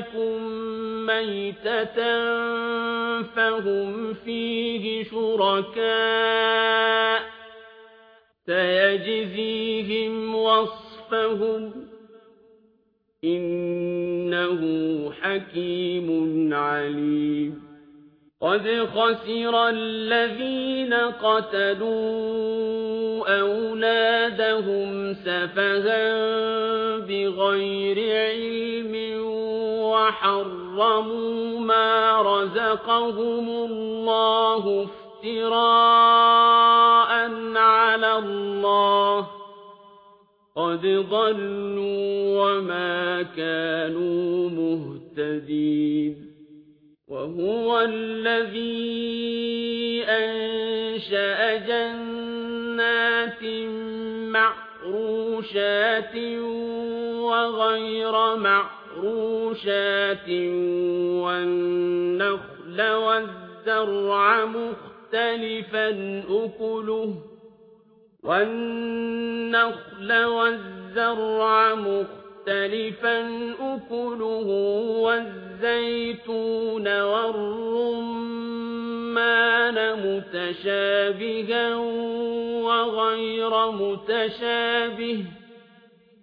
يكن ميتة فهم فيه شركاء سيجزيهم وصفهم إنه حكيم عليم قد خسر الذين قتلوا أولادهم سفها بغير علم وحرموا ما رزقهم الله افتراء على الله. قد ضلوا وما كانوا مهتدين. وهو الذي أنشأ جنات معروشات وغير معروشات والنخل والزرع مختلفا أكله والنخل والزرع مختلفا أكله والزيتون والرمان متشابها وغير متشابه.